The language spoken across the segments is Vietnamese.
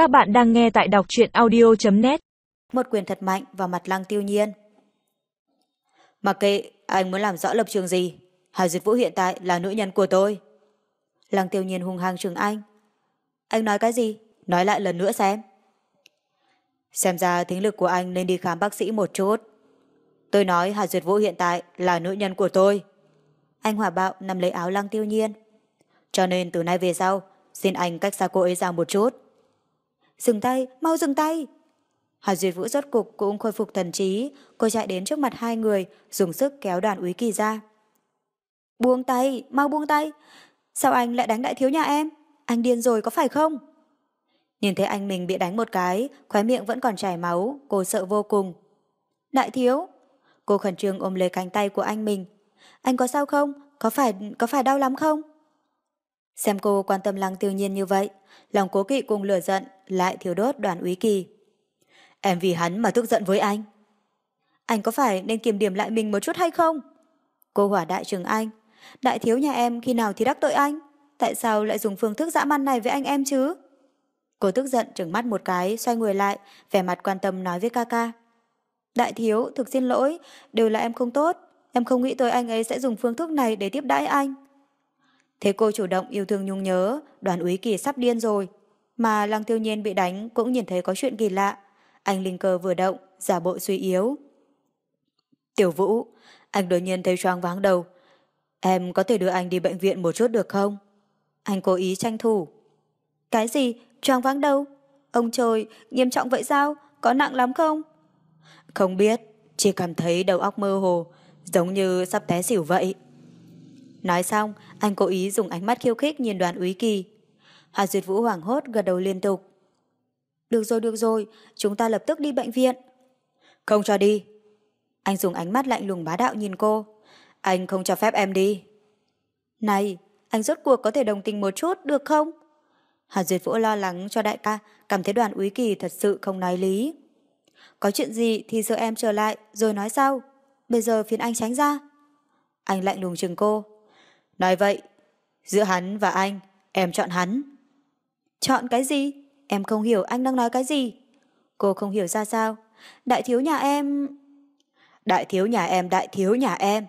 Các bạn đang nghe tại đọc truyện audio.net Một quyền thật mạnh vào mặt lăng tiêu nhiên. Mặc kệ anh muốn làm rõ lập trường gì, Hà Duyệt Vũ hiện tại là nữ nhân của tôi. Lăng tiêu nhiên hung hăng trường anh. Anh nói cái gì? Nói lại lần nữa xem. Xem ra thính lực của anh nên đi khám bác sĩ một chút. Tôi nói Hà Duyệt Vũ hiện tại là nữ nhân của tôi. Anh hỏa bạo nằm lấy áo lăng tiêu nhiên. Cho nên từ nay về sau, xin anh cách xa cô ấy ra một chút. Dừng tay, mau dừng tay! Hà Duyệt Vũ rốt cục cũng khôi phục thần trí, cô chạy đến trước mặt hai người, dùng sức kéo đoàn úy kỳ ra. Buông tay, mau buông tay! Sao anh lại đánh đại thiếu nhà em? Anh điên rồi có phải không? Nhìn thấy anh mình bị đánh một cái, khóe miệng vẫn còn chảy máu, cô sợ vô cùng. Đại thiếu! Cô khẩn trương ôm lấy cánh tay của anh mình. Anh có sao không? Có phải có phải đau lắm không? Xem cô quan tâm lăng tiêu nhiên như vậy, lòng cố kỵ cùng lửa giận lại thiếu đốt đoàn úy kỳ. Em vì hắn mà tức giận với anh. Anh có phải nên kiềm điểm lại mình một chút hay không? Cô hỏa đại trường anh. Đại thiếu nhà em khi nào thì đắc tội anh? Tại sao lại dùng phương thức dã man này với anh em chứ? Cô tức giận trừng mắt một cái, xoay người lại, vẻ mặt quan tâm nói với ca ca. Đại thiếu, thực xin lỗi, đều là em không tốt. Em không nghĩ tới anh ấy sẽ dùng phương thức này để tiếp đãi anh. Thế cô chủ động yêu thương nhung nhớ, đoàn úy kỳ sắp điên rồi. Mà lăng tiêu nhiên bị đánh cũng nhìn thấy có chuyện kỳ lạ. Anh linh cơ vừa động, giả bộ suy yếu. Tiểu vũ, anh đột nhiên thấy choáng váng đầu. Em có thể đưa anh đi bệnh viện một chút được không? Anh cố ý tranh thủ. Cái gì? Choáng váng đầu? Ông trời, nghiêm trọng vậy sao? Có nặng lắm không? Không biết, chỉ cảm thấy đầu óc mơ hồ, giống như sắp té xỉu vậy. Nói xong, anh cố ý dùng ánh mắt khiêu khích nhìn đoàn úy kỳ. Hà Duyệt Vũ hoảng hốt gật đầu liên tục. Được rồi, được rồi, chúng ta lập tức đi bệnh viện. Không cho đi. Anh dùng ánh mắt lạnh lùng bá đạo nhìn cô. Anh không cho phép em đi. Này, anh rốt cuộc có thể đồng tình một chút được không? Hà Duyệt Vũ lo lắng cho đại ca, cảm thấy đoàn úy kỳ thật sự không nói lý. Có chuyện gì thì giờ em trở lại rồi nói sau. Bây giờ phiền anh tránh ra. Anh lạnh lùng chừng cô. Nói vậy, giữa hắn và anh, em chọn hắn. Chọn cái gì? Em không hiểu anh đang nói cái gì. Cô không hiểu ra sao. Đại thiếu nhà em... Đại thiếu nhà em, đại thiếu nhà em.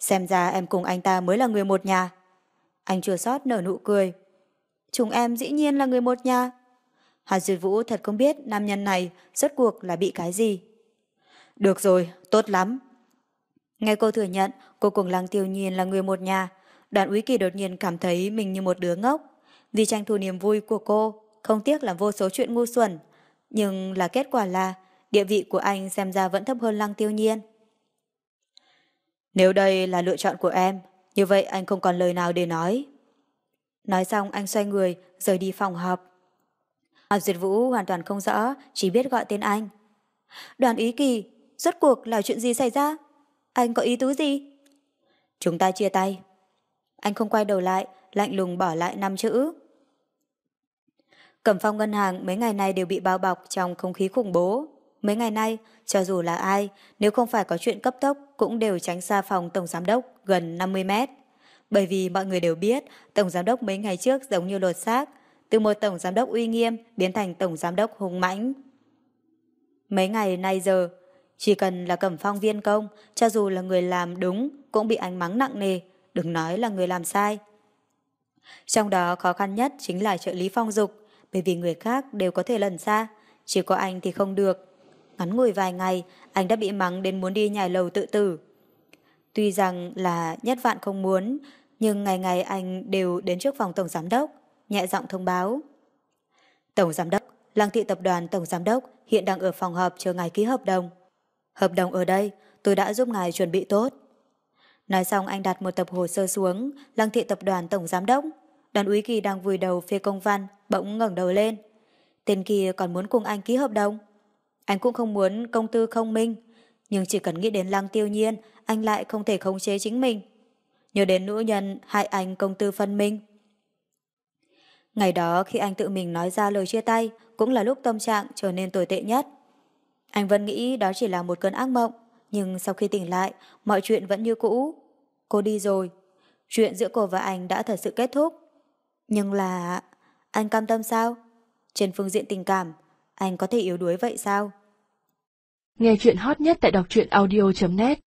Xem ra em cùng anh ta mới là người một nhà. Anh chua sót nở nụ cười. Chúng em dĩ nhiên là người một nhà. Hà Duyệt Vũ thật không biết nam nhân này rốt cuộc là bị cái gì. Được rồi, tốt lắm. Nghe cô thừa nhận cô cùng Lăng Tiêu Nhiên là người một nhà, đoàn úy kỳ đột nhiên cảm thấy mình như một đứa ngốc. Vì tranh thủ niềm vui của cô, không tiếc làm vô số chuyện ngu xuẩn. Nhưng là kết quả là địa vị của anh xem ra vẫn thấp hơn Lăng Tiêu Nhiên. Nếu đây là lựa chọn của em, như vậy anh không còn lời nào để nói. Nói xong anh xoay người, rời đi phòng họp. Học Duyệt Vũ hoàn toàn không rõ, chỉ biết gọi tên anh. Đoàn ý kỳ, rốt cuộc là chuyện gì xảy ra? Anh có ý tứ gì? Chúng ta chia tay. Anh không quay đầu lại, lạnh lùng bỏ lại năm chữ. Cẩm phong ngân hàng mấy ngày nay đều bị bao bọc trong không khí khủng bố. Mấy ngày nay, cho dù là ai, nếu không phải có chuyện cấp tốc cũng đều tránh xa phòng tổng giám đốc gần 50 mét. Bởi vì mọi người đều biết tổng giám đốc mấy ngày trước giống như lột xác, từ một tổng giám đốc uy nghiêm biến thành tổng giám đốc hùng mãnh. Mấy ngày nay giờ, chỉ cần là cẩm phong viên công, cho dù là người làm đúng cũng bị ánh mắng nặng nề, đừng nói là người làm sai. Trong đó khó khăn nhất chính là trợ lý phong dục, bởi vì người khác đều có thể lần xa, chỉ có anh thì không được. Ngắn ngủi vài ngày, anh đã bị mắng đến muốn đi nhảy lầu tự tử. Tuy rằng là nhất vạn không muốn, nhưng ngày ngày anh đều đến trước phòng tổng giám đốc, nhẹ giọng thông báo. Tổng giám đốc, Lăng thị tập đoàn tổng giám đốc hiện đang ở phòng họp chờ ngài ký hợp đồng. Hợp đồng ở đây, tôi đã giúp ngài chuẩn bị tốt. Nói xong anh đặt một tập hồ sơ xuống, Lăng thị tập đoàn tổng giám đốc. Đoàn úy kỳ đang vùi đầu phê công văn, bỗng ngẩng đầu lên. Tên kia còn muốn cùng anh ký hợp đồng. Anh cũng không muốn công tư không minh, nhưng chỉ cần nghĩ đến lăng tiêu nhiên, anh lại không thể khống chế chính mình. Nhớ đến nữ nhân hai anh công tư phân minh. Ngày đó khi anh tự mình nói ra lời chia tay cũng là lúc tâm trạng trở nên tồi tệ nhất. Anh vẫn nghĩ đó chỉ là một cơn ác mộng, nhưng sau khi tỉnh lại, mọi chuyện vẫn như cũ. Cô đi rồi. Chuyện giữa cô và anh đã thật sự kết thúc. Nhưng là... Anh cam tâm sao? Trên phương diện tình cảm, anh có thể yếu đuối vậy sao? Nghe chuyện hot nhất tại đọc truyện audio.net